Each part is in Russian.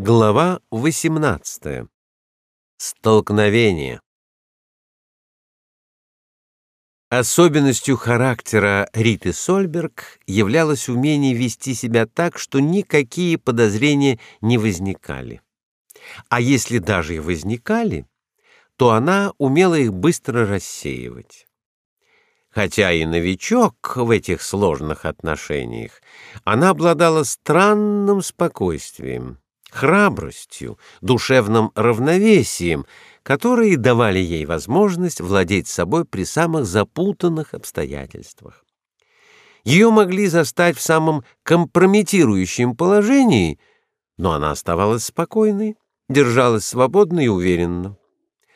Глава 18. Столкновение. Особенностью характера Риты Сольберг являлось умение вести себя так, что никакие подозрения не возникали. А если даже и возникали, то она умела их быстро рассеивать. Хотя и новичок в этих сложных отношениях, она обладала странным спокойствием, храбростью, душевным равновесием, которые давали ей возможность владеть собой при самых запутанных обстоятельствах. Ее могли застать в самом компрометирующем положении, но она оставалась спокойной, держалась свободно и уверенно.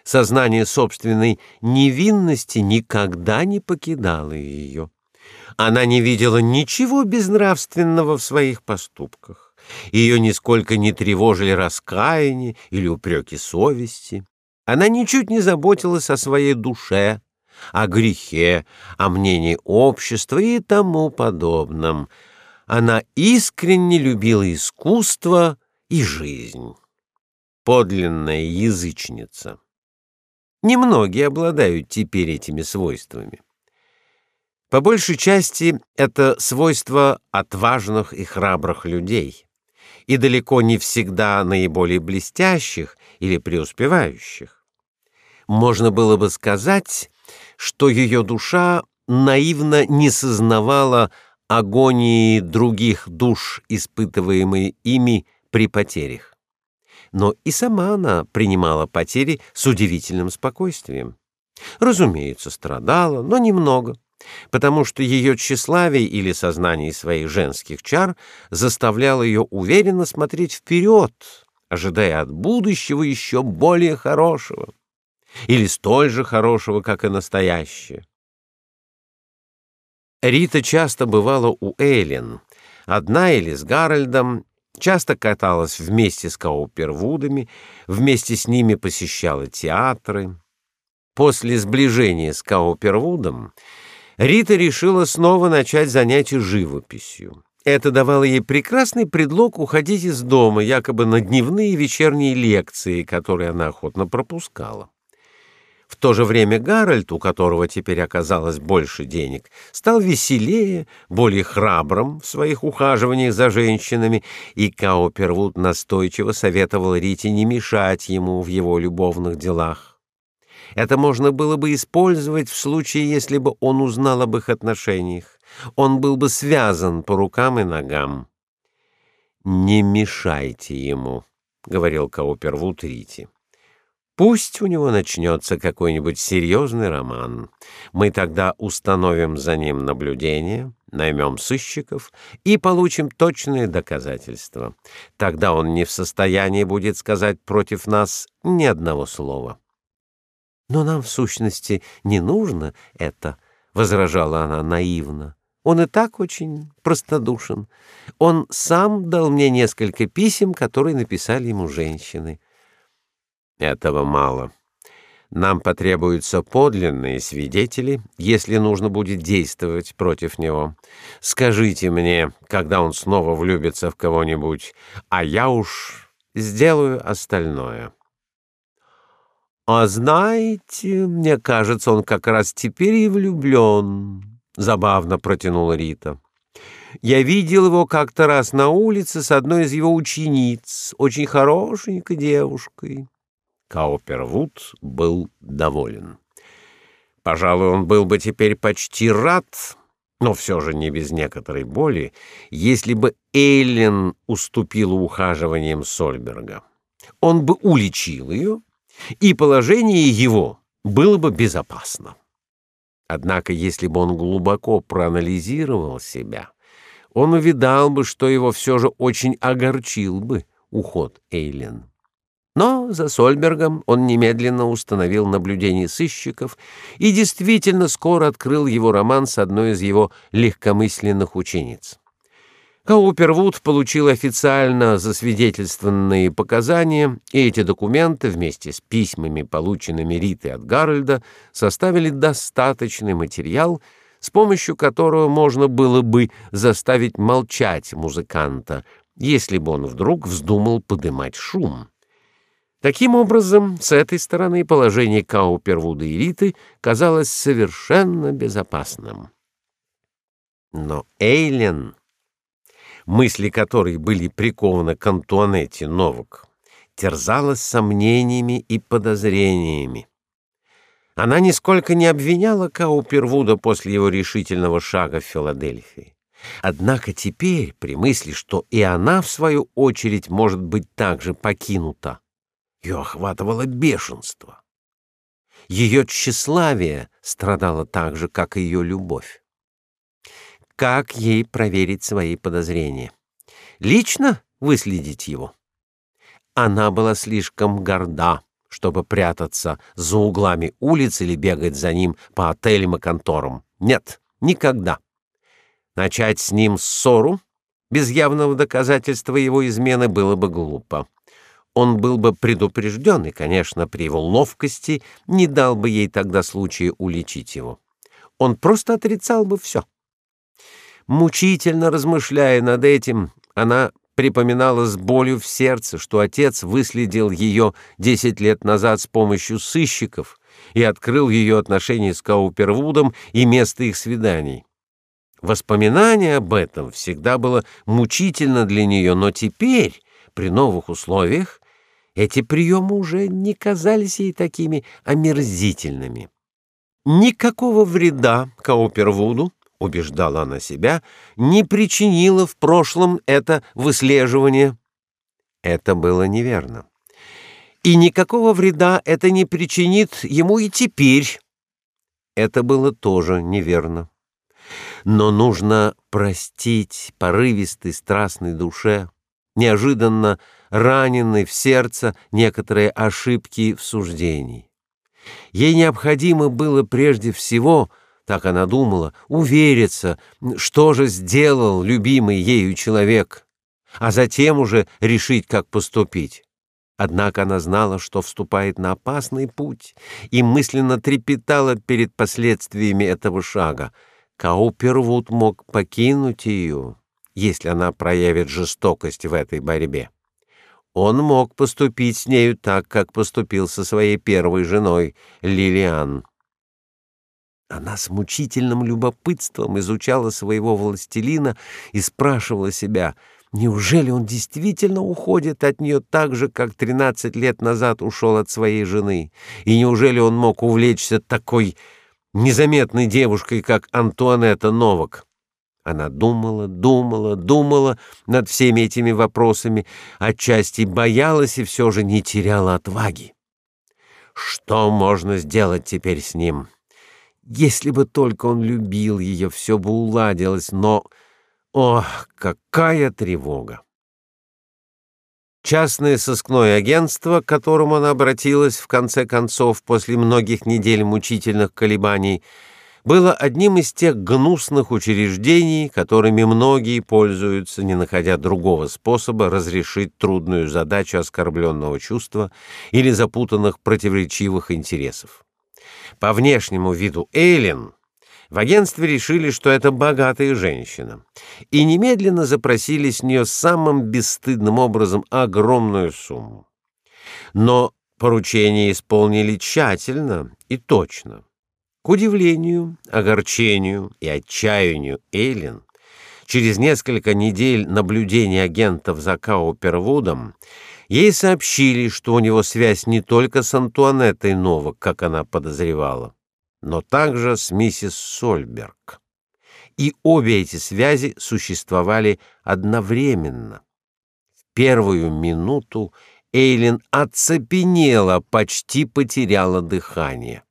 Сознание собственной невинности никогда не покидало ее. Она не видела ничего безнравственного в своих поступках. Ее нисколько не тревожили раскаяние или упреки совести. Она ничуть не заботилась о своей душе, о грехе, о мнении общества и тому подобном. Она искренне любила искусство и жизнь. Подлинная язычница. Немногие обладают теперь этими свойствами. По большей части это свойства отважных и храбрых людей, и далеко не всегда наиболее блестящих или преуспевающих. Можно было бы сказать, что ее душа наивно не сознавала агонии других душ, испытываемой ими при потерях но и сама она принимала потери с удивительным спокойствием. Разумеется, страдала, но немного, потому что ее тщеславие или сознание своих женских чар заставляло ее уверенно смотреть вперед, ожидая от будущего еще более хорошего или столь же хорошего, как и настоящее. Рита часто бывала у Эллен, одна или с Гарольдом, часто каталась вместе с Каупервудами, вместе с ними посещала театры. После сближения с Каупервудом Рита решила снова начать занятия живописью. Это давало ей прекрасный предлог уходить из дома, якобы на дневные и вечерние лекции, которые она охотно пропускала. В то же время Гарольд, у которого теперь оказалось больше денег, стал веселее, более храбрым в своих ухаживаниях за женщинами, и Каупервуд настойчиво советовал Рите не мешать ему в его любовных делах. Это можно было бы использовать в случае, если бы он узнал об их отношениях. Он был бы связан по рукам и ногам. «Не мешайте ему», — говорил Каупервуд Рите. Пусть у него начнется какой-нибудь серьезный роман. Мы тогда установим за ним наблюдение, наймем сыщиков и получим точные доказательства. Тогда он не в состоянии будет сказать против нас ни одного слова. Но нам в сущности не нужно это, возражала она наивно. Он и так очень простодушен. Он сам дал мне несколько писем, которые написали ему женщины. Этого мало. Нам потребуются подлинные свидетели, если нужно будет действовать против него. Скажите мне, когда он снова влюбится в кого-нибудь, а я уж сделаю остальное. А знаете, мне кажется, он как раз теперь и влюблен, забавно протянула Рита. Я видел его как-то раз на улице с одной из его учениц, очень хорошенькой девушкой. Каупервуд был доволен. Пожалуй, он был бы теперь почти рад, но все же не без некоторой боли, если бы Эйлен уступила ухаживаниям Сольберга. Он бы уличил ее, и положение его было бы безопасно. Однако, если бы он глубоко проанализировал себя, он увидал бы, что его все же очень огорчил бы уход Эйлен. Но за Сольбергом он немедленно установил наблюдение сыщиков и действительно скоро открыл его роман с одной из его легкомысленных учениц. Каупервуд получил официально засвидетельствованные показания, и эти документы вместе с письмами, полученными Ритой от Гарольда, составили достаточный материал, с помощью которого можно было бы заставить молчать музыканта, если бы он вдруг вздумал подымать шум. Таким образом, с этой стороны положение Каупервуда и Риты казалось совершенно безопасным. Но Эйлен, мысли которой были прикованы к Антуанетте Новак, терзалась сомнениями и подозрениями. Она нисколько не обвиняла Каупервуда после его решительного шага в Филадельфии. Однако теперь, при мысли, что и она, в свою очередь, может быть также покинута, ее охватывало бешенство. Ее тщеславие страдало так же, как и ее любовь. Как ей проверить свои подозрения? Лично выследить его? Она была слишком горда, чтобы прятаться за углами улиц или бегать за ним по отелям и конторам. Нет, никогда. Начать с ним ссору без явного доказательства его измены было бы глупо. Он был бы предупрежден и, конечно, при его ловкости не дал бы ей тогда случая уличить его. Он просто отрицал бы все. Мучительно размышляя над этим, она припоминала с болью в сердце, что отец выследил ее десять лет назад с помощью сыщиков и открыл ее отношения с Каупервудом и место их свиданий. Воспоминание об этом всегда было мучительно для нее, но теперь, при новых условиях, эти приемы уже не казались ей такими омерзительными. Никакого вреда Каупервуду, убеждала она себя, не причинило в прошлом это выслеживание. Это было неверно. И никакого вреда это не причинит ему и теперь. Это было тоже неверно но нужно простить порывистой страстной душе, неожиданно раненной в сердце некоторые ошибки в суждении. Ей необходимо было прежде всего, так она думала, увериться, что же сделал любимый ею человек, а затем уже решить, как поступить. Однако она знала, что вступает на опасный путь, и мысленно трепетала перед последствиями этого шага — Каупервуд мог покинуть ее, если она проявит жестокость в этой борьбе. Он мог поступить с нею так, как поступил со своей первой женой, Лилиан. Она с мучительным любопытством изучала своего властелина и спрашивала себя, неужели он действительно уходит от нее так же, как тринадцать лет назад ушел от своей жены, и неужели он мог увлечься такой незаметной девушкой, как Антуанетта Новак. Она думала, думала, думала над всеми этими вопросами, отчасти боялась и все же не теряла отваги. Что можно сделать теперь с ним? Если бы только он любил ее, все бы уладилось, но... Ох, какая тревога! Частное сыскное агентство, к которому она обратилась в конце концов после многих недель мучительных колебаний, было одним из тех гнусных учреждений, которыми многие пользуются, не находя другого способа разрешить трудную задачу оскорбленного чувства или запутанных противоречивых интересов. По внешнему виду Эйлин в агентстве решили, что это богатая женщина, и немедленно запросили с нее самым бесстыдным образом огромную сумму. Но поручение исполнили тщательно и точно. К удивлению, огорчению и отчаянию Эйлин через несколько недель наблюдения агентов за Каупервудом ей сообщили, что у него связь не только с Антуанеттой Новак, как она подозревала, но также с миссис Сольберг. И обе эти связи существовали одновременно. В первую минуту Эйлин оцепенела, почти потеряла дыхание.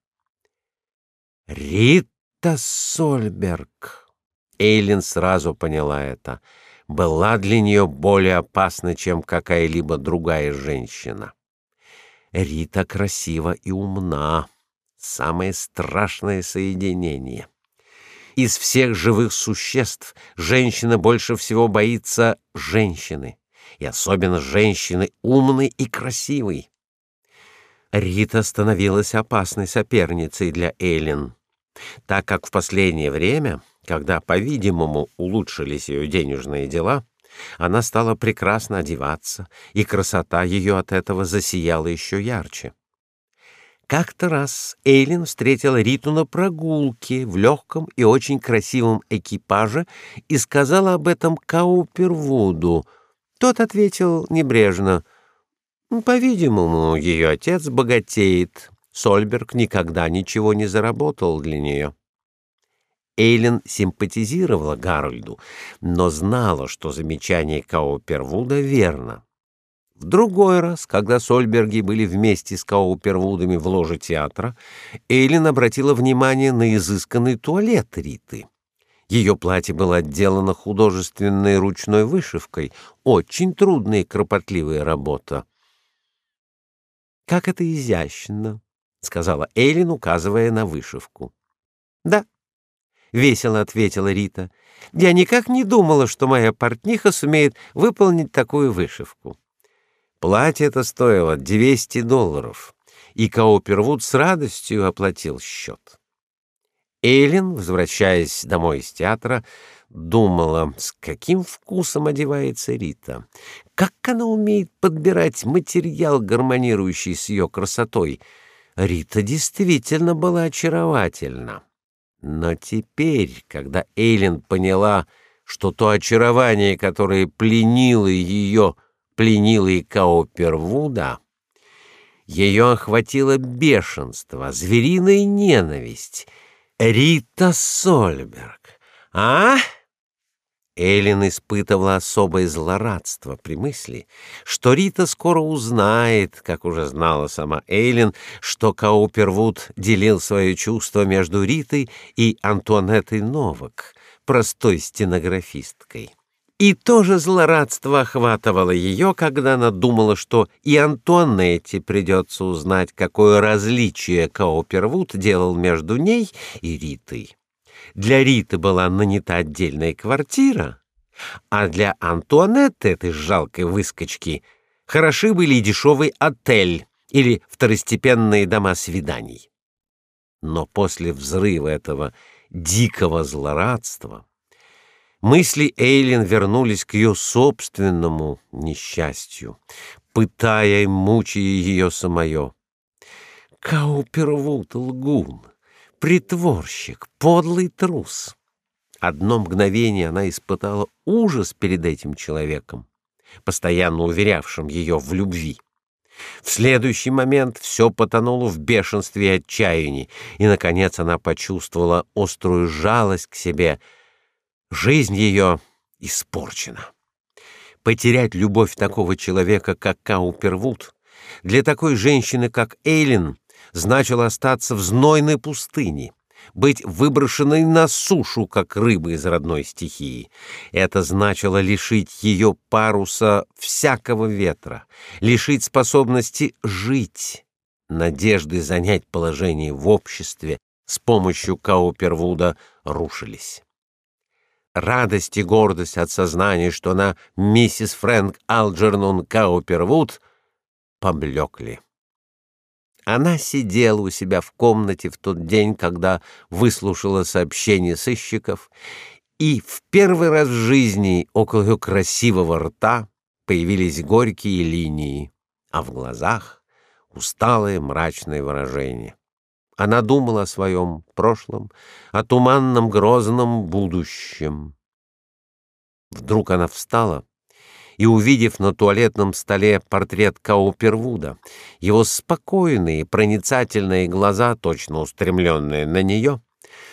Рита Сольберг. Эйлин сразу поняла это. Была для нее более опасна, чем какая-либо другая женщина. Рита красива и умна самое страшное соединение. Из всех живых существ женщина больше всего боится женщины, и особенно женщины умной и красивой. Рита становилась опасной соперницей для Эллен, так как в последнее время, когда, по-видимому, улучшились ее денежные дела, Она стала прекрасно одеваться, и красота ее от этого засияла еще ярче. Как-то раз Эйлин встретила Риту на прогулке в легком и очень красивом экипаже и сказала об этом Каупервуду. Тот ответил небрежно: "По-видимому, ее отец богатеет. Сольберг никогда ничего не заработал для нее». Эйлин симпатизировала Гарольду, но знала, что замечание Каупервуда верно. В другой раз, когда Сольберги были вместе с Каупервудами в ложе театра, Эйлин обратила внимание на изысканный туалет Риты. Ее платье было отделано художественной ручной вышивкой, очень трудная и кропотливая работа. «Как это изящно!» — сказала Эйлин, указывая на вышивку. «Да», — весело ответила Рита, — «я никак не думала, что моя портниха сумеет выполнить такую вышивку». Платье это стоило 200 долларов, и Каупервуд с радостью оплатил счет. Эйлин, возвращаясь домой из театра, думала, с каким вкусом одевается Рита. Как она умеет подбирать материал, гармонирующий с ее красотой. Рита действительно была очаровательна. Но теперь, когда Эйлин поняла, что то очарование, которое пленило ее, пленило и Каупервуда, ее охватило бешенство, звериная ненависть. Рита Сольберг. А? Эллен испытывала особое злорадство при мысли, что Рита скоро узнает, как уже знала сама Эйлин, что Каупервуд делил свои чувства между Ритой и Антуанеттой Новак, простой стенографисткой. И тоже злорадство охватывало ее, когда она думала, что и Антуанетте придется узнать, какое различие Каупервуд делал между ней и Ритой. Для Риты была нанята отдельная квартира, а для Антуанетты, этой жалкой выскочки, хороши были и дешевый отель или второстепенные дома свиданий. Но после взрыва этого дикого злорадства мысли Эйлин вернулись к ее собственному несчастью, пытая и мучая ее самое. Каупервуд лгун притворщик, подлый трус. Одно мгновение она испытала ужас перед этим человеком, постоянно уверявшим ее в любви. В следующий момент все потонуло в бешенстве и отчаянии, и наконец она почувствовала острую жалость к себе. Жизнь ее испорчена. Потерять любовь такого человека, как Каупервуд, для такой женщины, как Эйлин, значило остаться в знойной пустыне, быть выброшенной на сушу, как рыба из родной стихии. Это значило лишить ее паруса всякого ветра, лишить способности жить, надежды занять положение в обществе с помощью Каупервуда рушились. Радость и гордость от сознания, что она миссис Фрэнк Алджернон Каупервуд, поблекли. Она сидела у себя в комнате в тот день, когда выслушала сообщение сыщиков, и в первый раз в жизни около ее красивого рта появились горькие линии, а в глазах усталое мрачное выражение. Она думала о своем прошлом, о туманном грозном будущем. Вдруг она встала и, увидев на туалетном столе портрет Каупервуда, его спокойные, проницательные глаза, точно устремленные на нее,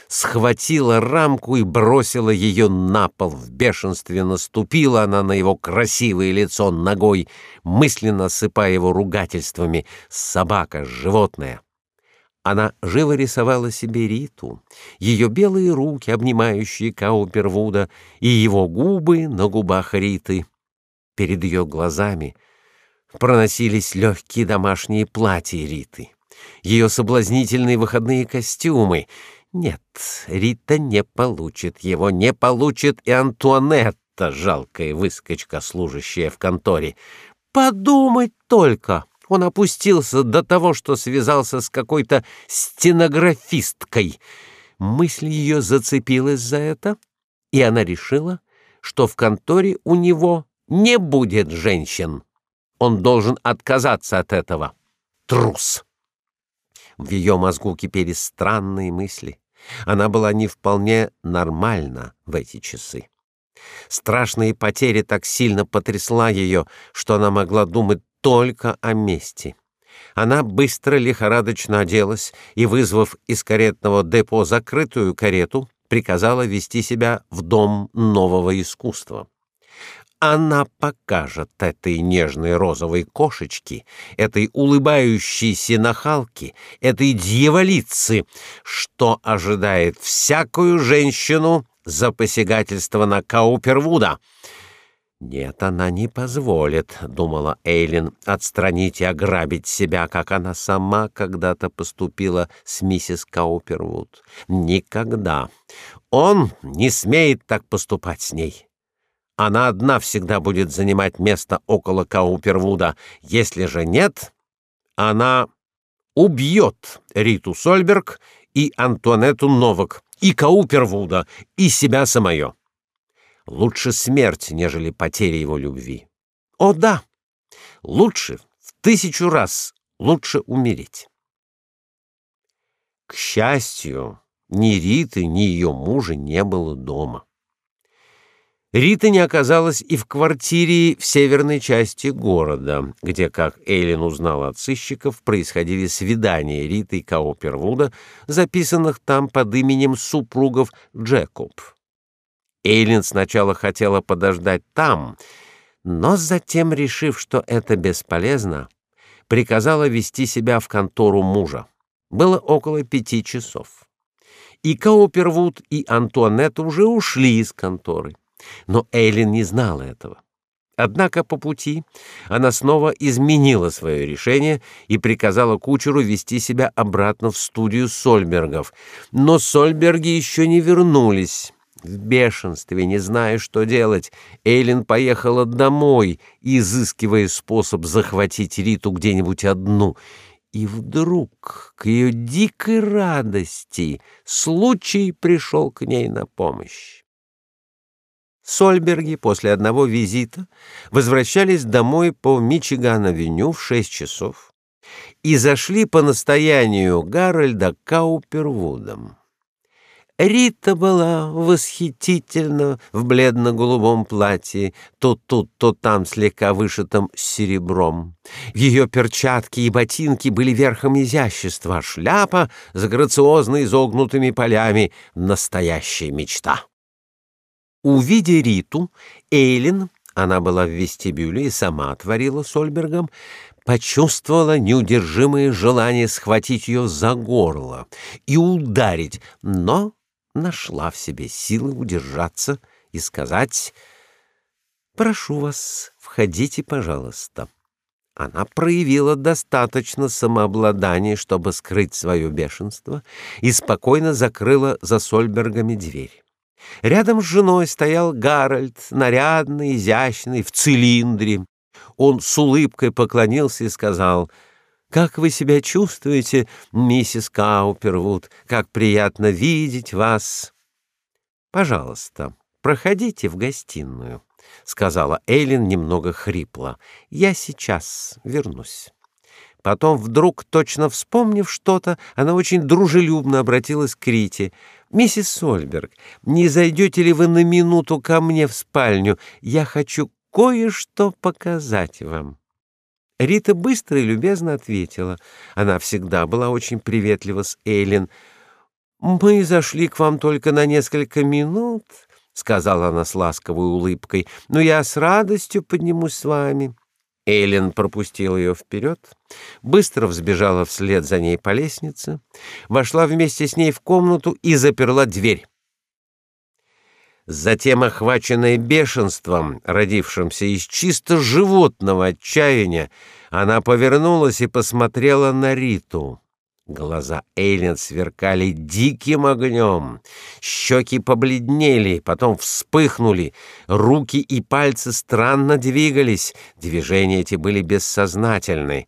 схватила рамку и бросила ее на пол. В бешенстве наступила она на его красивое лицо ногой, мысленно сыпая его ругательствами «собака, животное». Она живо рисовала себе Риту, ее белые руки, обнимающие Каупервуда, и его губы на губах Риты — Перед ее глазами проносились легкие домашние платья Риты, ее соблазнительные выходные костюмы. Нет, Рита не получит его, не получит и Антуанетта, жалкая выскочка, служащая в конторе. Подумать только! Он опустился до того, что связался с какой-то стенографисткой. Мысль ее зацепилась за это, и она решила, что в конторе у него не будет женщин. Он должен отказаться от этого. Трус. В ее мозгу кипели странные мысли. Она была не вполне нормальна в эти часы. Страшные потери так сильно потрясла ее, что она могла думать только о мести. Она быстро лихорадочно оделась и, вызвав из каретного депо закрытую карету, приказала вести себя в дом нового искусства. Она покажет этой нежной розовой кошечке, этой улыбающейся нахалке, этой дьяволице, что ожидает всякую женщину за посягательство на Каупервуда — нет, она не позволит, думала Эйлин, отстранить и ограбить себя, как она сама когда-то поступила с миссис Каупервуд. Никогда. Он не смеет так поступать с ней. Она одна всегда будет занимать место около Каупервуда. Если же нет, она убьет Риту Сольберг и Антуанетту Новак, и Каупервуда, и себя самое. Лучше смерть, нежели потеря его любви. О да, лучше в тысячу раз лучше умереть. К счастью, ни Риты, ни ее мужа не было дома. Рита не оказалась и в квартире в северной части города, где, как Эйлин узнала от сыщиков, происходили свидания Риты и Каупервуда, записанных там под именем супругов Джекоб. Эйлин сначала хотела подождать там, но затем, решив, что это бесполезно, приказала вести себя в контору мужа. Было около пяти часов. И Каупервуд, и Антуанетта уже ушли из конторы. Но Эйлин не знала этого. Однако по пути она снова изменила свое решение и приказала кучеру вести себя обратно в студию Сольбергов. Но Сольберги еще не вернулись. В бешенстве, не зная, что делать, Эйлин поехала домой, изыскивая способ захватить Риту где-нибудь одну. И вдруг, к ее дикой радости, случай пришел к ней на помощь. Сольберги после одного визита возвращались домой по Мичиган-авеню в шесть часов и зашли по настоянию Гарольда Каупервудом. Рита была восхитительна в бледно-голубом платье, то тут, то там слегка вышитом серебром. Ее перчатки и ботинки были верхом изящества, шляпа с грациозно изогнутыми полями — настоящая мечта. Увидя Риту, Эйлин, она была в вестибюле и сама отворила Сольбергом, почувствовала неудержимое желание схватить ее за горло и ударить, но нашла в себе силы удержаться и сказать «Прошу вас, входите, пожалуйста». Она проявила достаточно самообладания, чтобы скрыть свое бешенство, и спокойно закрыла за Сольбергами дверь. Рядом с женой стоял Гарольд, нарядный, изящный, в цилиндре. Он с улыбкой поклонился и сказал — как вы себя чувствуете, миссис Каупервуд? Как приятно видеть вас. Пожалуйста, проходите в гостиную, сказала Эйлин немного хрипло. Я сейчас вернусь. Потом вдруг, точно вспомнив что-то, она очень дружелюбно обратилась к Рите. «Миссис Сольберг, не зайдете ли вы на минуту ко мне в спальню? Я хочу кое-что показать вам». Рита быстро и любезно ответила. Она всегда была очень приветлива с Эйлин. «Мы зашли к вам только на несколько минут», — сказала она с ласковой улыбкой, — «но я с радостью поднимусь с вами». Эйлин пропустила ее вперед, быстро взбежала вслед за ней по лестнице, вошла вместе с ней в комнату и заперла дверь. Затем, охваченная бешенством, родившимся из чисто животного отчаяния, она повернулась и посмотрела на Риту. Глаза Эйлин сверкали диким огнем, щеки побледнели, потом вспыхнули, руки и пальцы странно двигались, движения эти были бессознательны.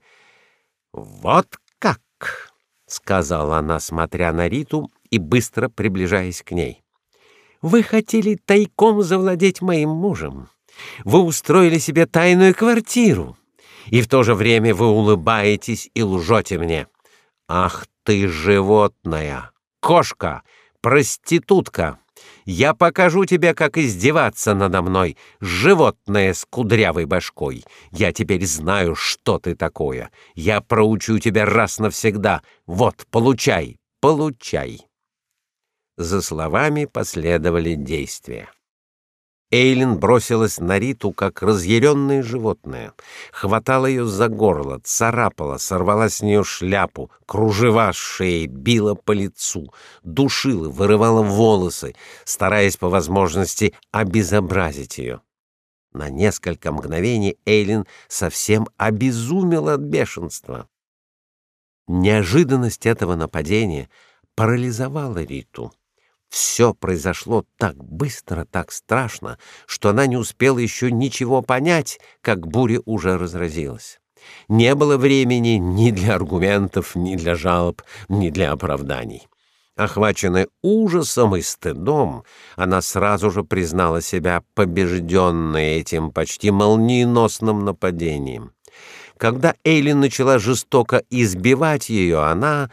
«Вот как!» — сказала она, смотря на Риту и быстро приближаясь к ней. Вы хотели тайком завладеть моим мужем. Вы устроили себе тайную квартиру, и в то же время вы улыбаетесь и лжете мне. Ах ты животное, кошка, проститутка! Я покажу тебе, как издеваться надо мной, животное с кудрявой башкой. Я теперь знаю, что ты такое. Я проучу тебя раз навсегда. Вот, получай, получай. За словами последовали действия. Эйлин бросилась на Риту, как разъяренное животное, хватала ее за горло, царапала, сорвала с нее шляпу, кружева с шеи, била по лицу, душила, вырывала волосы, стараясь по возможности обезобразить ее. На несколько мгновений Эйлин совсем обезумела от бешенства. Неожиданность этого нападения парализовала Риту. Все произошло так быстро, так страшно, что она не успела еще ничего понять, как буря уже разразилась. Не было времени ни для аргументов, ни для жалоб, ни для оправданий. Охваченная ужасом и стыдом, она сразу же признала себя побежденной этим почти молниеносным нападением. Когда Эйлин начала жестоко избивать ее, она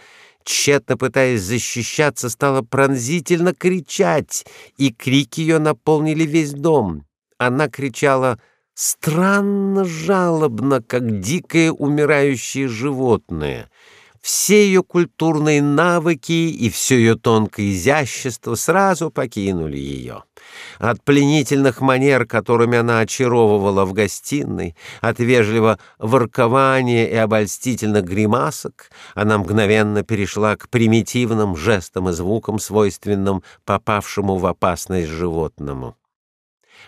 тщетно пытаясь защищаться, стала пронзительно кричать, и крики ее наполнили весь дом. Она кричала странно жалобно, как дикое умирающее животное. Все ее культурные навыки и все ее тонкое изящество сразу покинули ее. От пленительных манер, которыми она очаровывала в гостиной, от вежливого воркования и обольстительных гримасок, она мгновенно перешла к примитивным жестам и звукам, свойственным попавшему в опасность животному.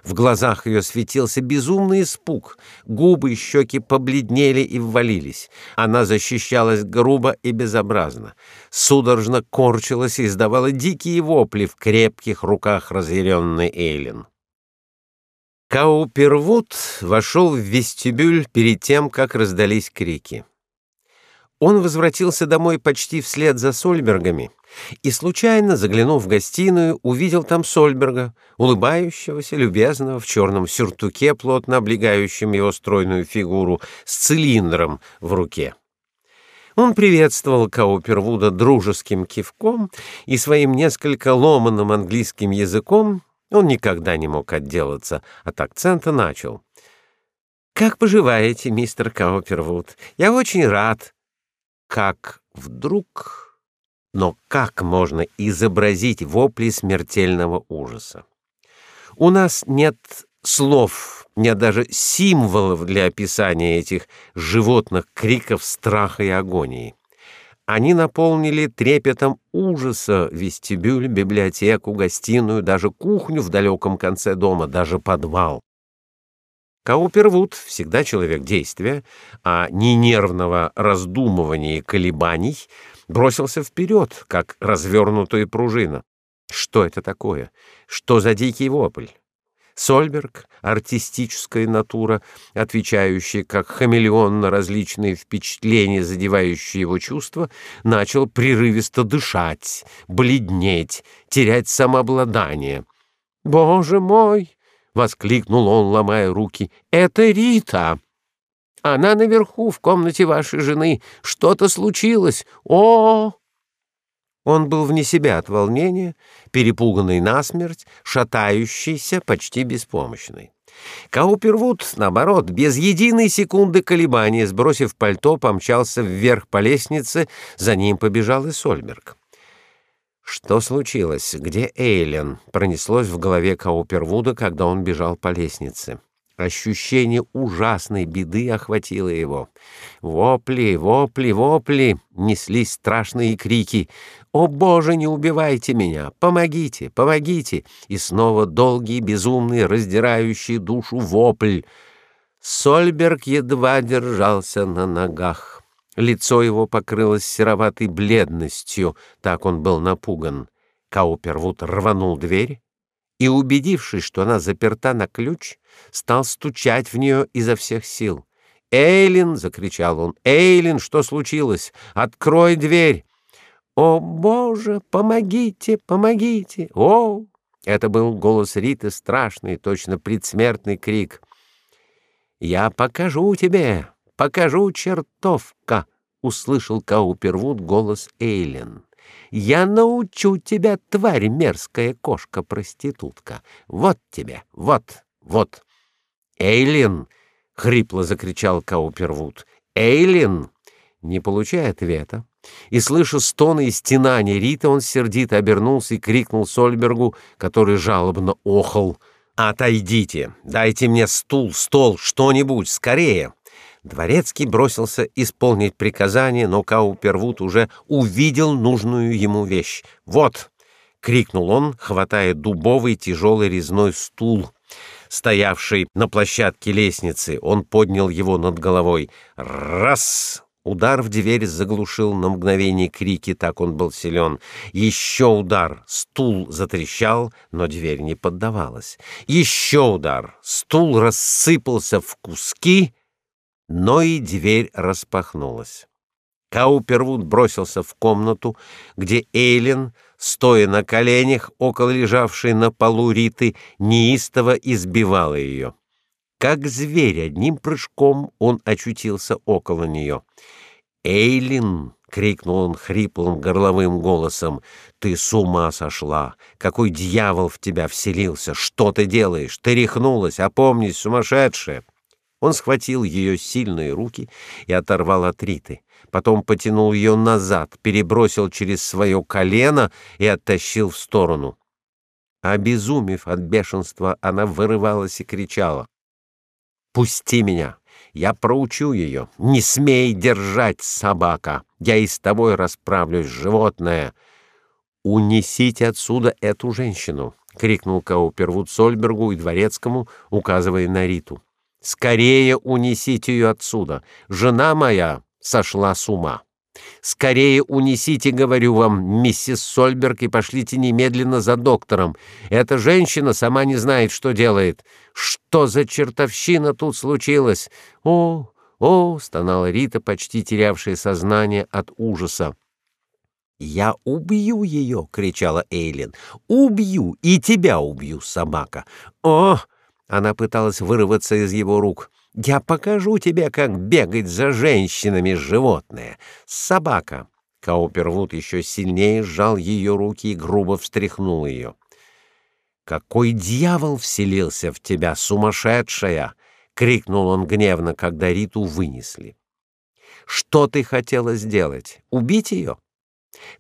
В глазах ее светился безумный испуг, губы и щеки побледнели и ввалились. Она защищалась грубо и безобразно, судорожно корчилась и издавала дикие вопли в крепких руках разъяренной Эйлин. Каупервуд вошел в вестибюль перед тем, как раздались крики. Он возвратился домой почти вслед за Сольбергами и случайно, заглянув в гостиную, увидел там Сольберга, улыбающегося, любезного в черном сюртуке, плотно облегающем его стройную фигуру, с цилиндром в руке. Он приветствовал Каупервуда дружеским кивком и своим несколько ломаным английским языком, он никогда не мог отделаться от акцента, начал: "Как поживаете, мистер Каупервуд? Я очень рад как вдруг... Но как можно изобразить вопли смертельного ужаса? У нас нет слов, нет даже символов для описания этих животных криков страха и агонии. Они наполнили трепетом ужаса вестибюль, библиотеку, гостиную, даже кухню в далеком конце дома, даже подвал. Каупервуд всегда человек действия, а не нервного раздумывания и колебаний, бросился вперед, как развернутая пружина. Что это такое? Что за дикий вопль? Сольберг, артистическая натура, отвечающая как хамелеон на различные впечатления, задевающие его чувства, начал прерывисто дышать, бледнеть, терять самообладание. «Боже мой!» воскликнул он, ломая руки. Это Рита. Она наверху в комнате вашей жены. Что-то случилось. О! Он был вне себя от волнения, перепуганный насмерть, шатающийся, почти беспомощный. Каупервуд, наоборот, без единой секунды колебания, сбросив пальто, помчался вверх по лестнице, за ним побежал и Сольберг. Что случилось? Где Эйлен? Пронеслось в голове Каупервуда, когда он бежал по лестнице. Ощущение ужасной беды охватило его. Вопли, вопли, вопли, неслись страшные крики. «О, Боже, не убивайте меня! Помогите, помогите!» И снова долгий, безумный, раздирающий душу вопль. Сольберг едва держался на ногах. Лицо его покрылось сероватой бледностью, так он был напуган. Каупервуд рванул дверь и, убедившись, что она заперта на ключ, стал стучать в нее изо всех сил. «Эйлин!» — закричал он. «Эйлин, что случилось? Открой дверь!» «О, Боже, помогите, помогите! О, Это был голос Риты, страшный, точно предсмертный крик. «Я покажу тебе, покажу, чертовка!» — услышал Каупервуд голос Эйлен. «Я научу тебя, тварь мерзкая кошка-проститутка! Вот тебе, вот, вот!» «Эйлин!» — хрипло закричал Каупервуд. «Эйлин!» Не получая ответа, и, слыша стоны и стенания Риты, он сердито обернулся и крикнул Сольбергу, который жалобно охал. «Отойдите! Дайте мне стул, стол, что-нибудь, скорее!» Дворецкий бросился исполнить приказание, но Каупервуд уже увидел нужную ему вещь. «Вот!» — крикнул он, хватая дубовый тяжелый резной стул, стоявший на площадке лестницы. Он поднял его над головой. «Раз!» Удар в дверь заглушил на мгновение крики, так он был силен. Еще удар, стул затрещал, но дверь не поддавалась. Еще удар, стул рассыпался в куски, но и дверь распахнулась. Каупервуд бросился в комнату, где Эйлин, стоя на коленях около лежавшей на полу Риты, неистово избивала ее. Как зверь одним прыжком он очутился около нее. «Эйлин!» — крикнул он хриплым горловым голосом. «Ты с ума сошла! Какой дьявол в тебя вселился! Что ты делаешь? Ты рехнулась! Опомнись, сумасшедшая!» Он схватил ее сильные руки и оторвал от Риты. Потом потянул ее назад, перебросил через свое колено и оттащил в сторону. Обезумев от бешенства, она вырывалась и кричала. Пусти меня. Я проучу ее. Не смей держать, собака. Я и с тобой расправлюсь, животное. Унесите отсюда эту женщину, крикнул Каупервуд Сольбергу и дворецкому, указывая на Риту. Скорее унесите ее отсюда. Жена моя сошла с ума. Скорее унесите, говорю вам, миссис Сольберг, и пошлите немедленно за доктором. Эта женщина сама не знает, что делает. Что за чертовщина тут случилась? О, о, стонала Рита, почти терявшая сознание от ужаса. Я убью ее, кричала Эйлин. Убью и тебя убью, собака. О! Она пыталась вырваться из его рук. Я покажу тебе, как бегать за женщинами, животное. Собака. Каупервуд еще сильнее сжал ее руки и грубо встряхнул ее. Какой дьявол вселился в тебя, сумасшедшая, крикнул он гневно, когда Риту вынесли. Что ты хотела сделать? Убить ее?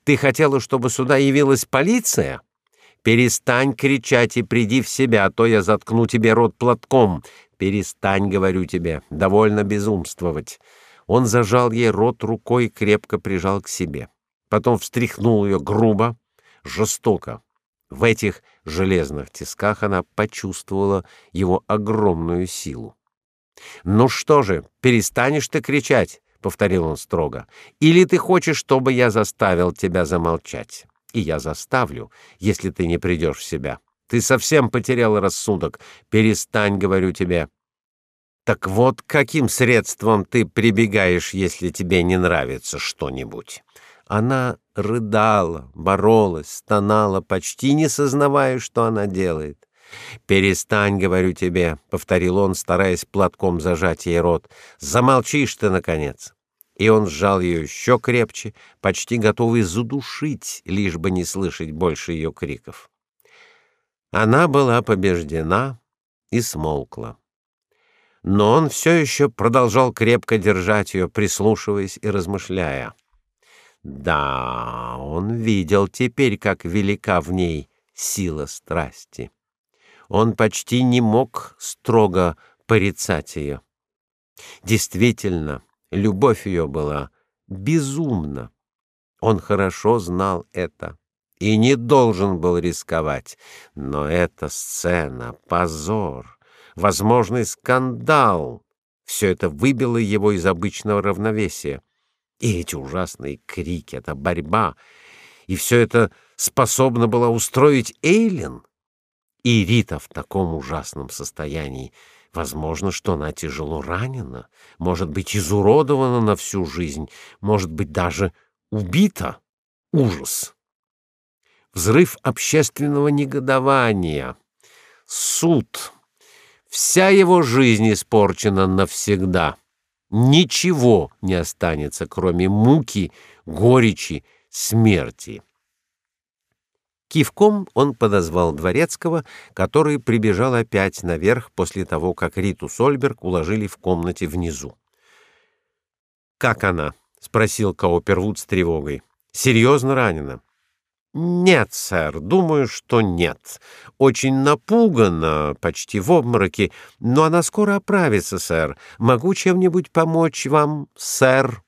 Ты хотела, чтобы сюда явилась полиция? Перестань кричать и приди в себя, а то я заткну тебе рот платком. Перестань, говорю тебе, довольно безумствовать. Он зажал ей рот рукой и крепко прижал к себе. Потом встряхнул ее грубо, жестоко. В этих железных тисках она почувствовала его огромную силу. Ну что же, перестанешь ты кричать, повторил он строго. Или ты хочешь, чтобы я заставил тебя замолчать? И я заставлю, если ты не придешь в себя. Ты совсем потерял рассудок. Перестань, говорю тебе. Так вот, каким средством ты прибегаешь, если тебе не нравится что-нибудь? Она рыдала, боролась, стонала, почти не сознавая, что она делает. Перестань, говорю тебе, повторил он, стараясь платком зажать ей рот. Замолчишь ты наконец. И он сжал ее еще крепче, почти готовый задушить, лишь бы не слышать больше ее криков. Она была побеждена и смолкла. Но он все еще продолжал крепко держать ее, прислушиваясь и размышляя. Да, он видел теперь, как велика в ней сила страсти. Он почти не мог строго порицать ее. Действительно, любовь ее была безумна. Он хорошо знал это и не должен был рисковать. Но эта сцена — позор, возможный скандал. Все это выбило его из обычного равновесия. И эти ужасные крики, эта борьба, и все это способно было устроить Эйлин. И Рита в таком ужасном состоянии. Возможно, что она тяжело ранена, может быть, изуродована на всю жизнь, может быть, даже убита. Ужас! взрыв общественного негодования, суд. Вся его жизнь испорчена навсегда. Ничего не останется, кроме муки, горечи, смерти. Кивком он подозвал дворецкого, который прибежал опять наверх после того, как Риту Сольберг уложили в комнате внизу. «Как она?» — спросил Каупервуд с тревогой. «Серьезно ранена?» «Нет, сэр, думаю, что нет. Очень напугана, почти в обмороке, но она скоро оправится, сэр. Могу чем-нибудь помочь вам, сэр?»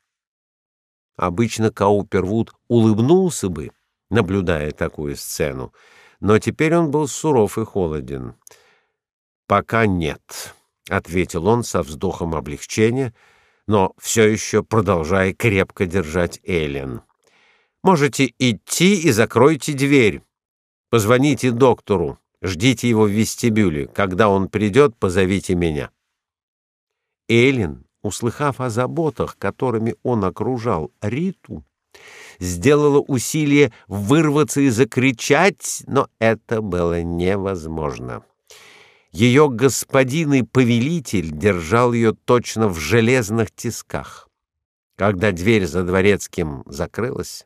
Обычно Каупервуд улыбнулся бы, наблюдая такую сцену, но теперь он был суров и холоден. «Пока нет», — ответил он со вздохом облегчения, но все еще продолжая крепко держать Эллен. «Можете идти и закройте дверь. Позвоните доктору, ждите его в вестибюле. Когда он придет, позовите меня». Эллен, услыхав о заботах, которыми он окружал Риту, сделала усилие вырваться и закричать, но это было невозможно. Ее господин и повелитель держал ее точно в железных тисках. Когда дверь за дворецким закрылась,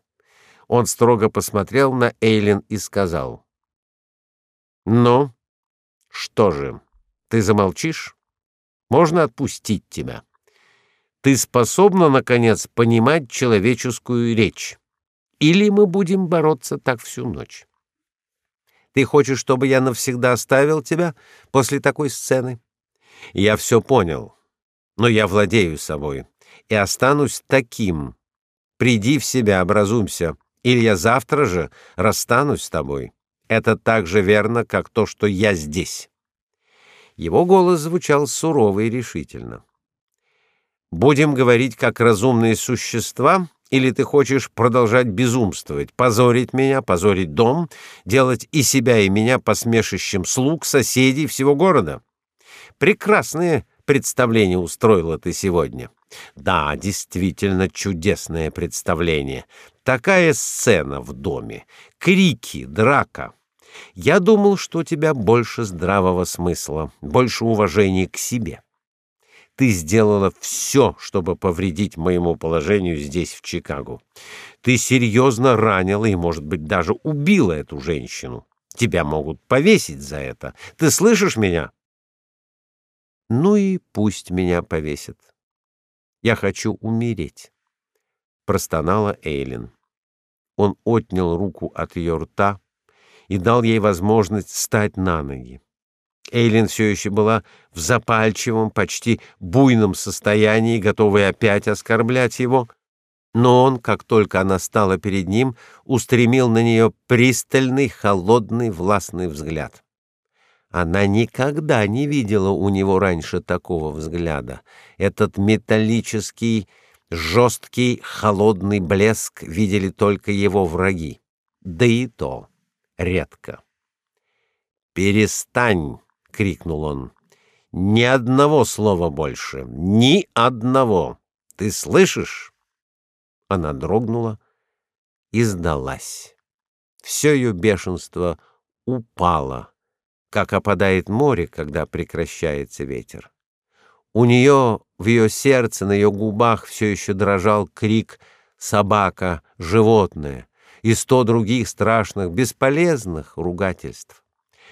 он строго посмотрел на Эйлин и сказал: "Ну, что же, ты замолчишь? Можно отпустить тебя. Ты способна наконец понимать человеческую речь?" или мы будем бороться так всю ночь. Ты хочешь, чтобы я навсегда оставил тебя после такой сцены? Я все понял, но я владею собой и останусь таким. Приди в себя, образумся, или я завтра же расстанусь с тобой. Это так же верно, как то, что я здесь. Его голос звучал сурово и решительно. Будем говорить как разумные существа или ты хочешь продолжать безумствовать, позорить меня, позорить дом, делать и себя, и меня посмешищем слуг, соседей всего города? Прекрасное представление устроила ты сегодня. Да, действительно чудесное представление. Такая сцена в доме, крики, драка. Я думал, что у тебя больше здравого смысла, больше уважения к себе ты сделала все, чтобы повредить моему положению здесь, в Чикаго. Ты серьезно ранила и, может быть, даже убила эту женщину. Тебя могут повесить за это. Ты слышишь меня? Ну и пусть меня повесят. Я хочу умереть, простонала Эйлин. Он отнял руку от ее рта и дал ей возможность встать на ноги. Эйлин все еще была в запальчивом, почти буйном состоянии, готовая опять оскорблять его, но он, как только она стала перед ним, устремил на нее пристальный, холодный, властный взгляд. Она никогда не видела у него раньше такого взгляда. Этот металлический, жесткий, холодный блеск видели только его враги. Да и то редко. «Перестань!» Крикнул он. Ни одного слова больше, ни одного. Ты слышишь? Она дрогнула и сдалась. Все ее бешенство упало, как опадает море, когда прекращается ветер. У нее в ее сердце, на ее губах все еще дрожал крик собака, животное и сто других страшных, бесполезных ругательств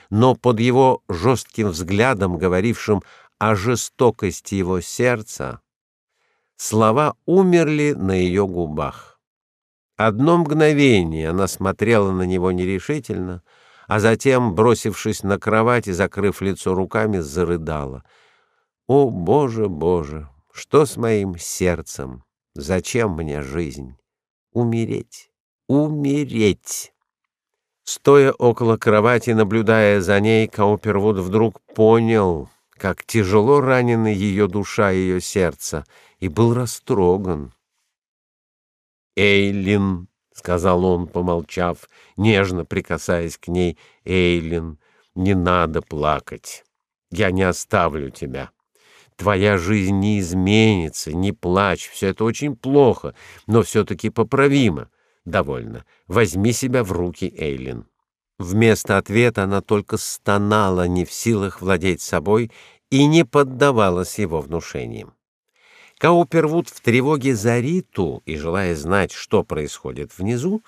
но под его жестким взглядом, говорившим о жестокости его сердца, слова умерли на ее губах. Одно мгновение она смотрела на него нерешительно, а затем, бросившись на кровать и закрыв лицо руками, зарыдала. О, боже, боже, что с моим сердцем? Зачем мне жизнь? Умереть, умереть. Стоя около кровати, наблюдая за ней, Каупервуд вдруг понял, как тяжело ранены ее душа и ее сердце, и был растроган. «Эйлин», — сказал он, помолчав, нежно прикасаясь к ней, — «Эйлин, не надо плакать. Я не оставлю тебя. Твоя жизнь не изменится, не плачь, все это очень плохо, но все-таки поправимо. Довольно. Возьми себя в руки, Эйлин. Вместо ответа она только стонала, не в силах владеть собой, и не поддавалась его внушениям. Каупервуд в тревоге за Риту и желая знать, что происходит внизу,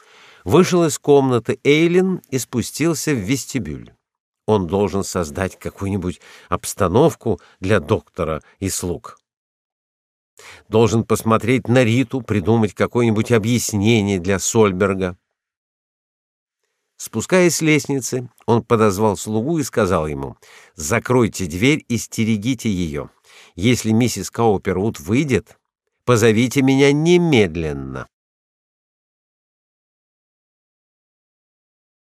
вышел из комнаты Эйлин и спустился в вестибюль. Он должен создать какую-нибудь обстановку для доктора и слуг. Должен посмотреть на Риту, придумать какое-нибудь объяснение для Сольберга. Спускаясь с лестницы, он подозвал слугу и сказал ему: "Закройте дверь и стерегите ее. Если миссис Каупервуд выйдет, позовите меня немедленно".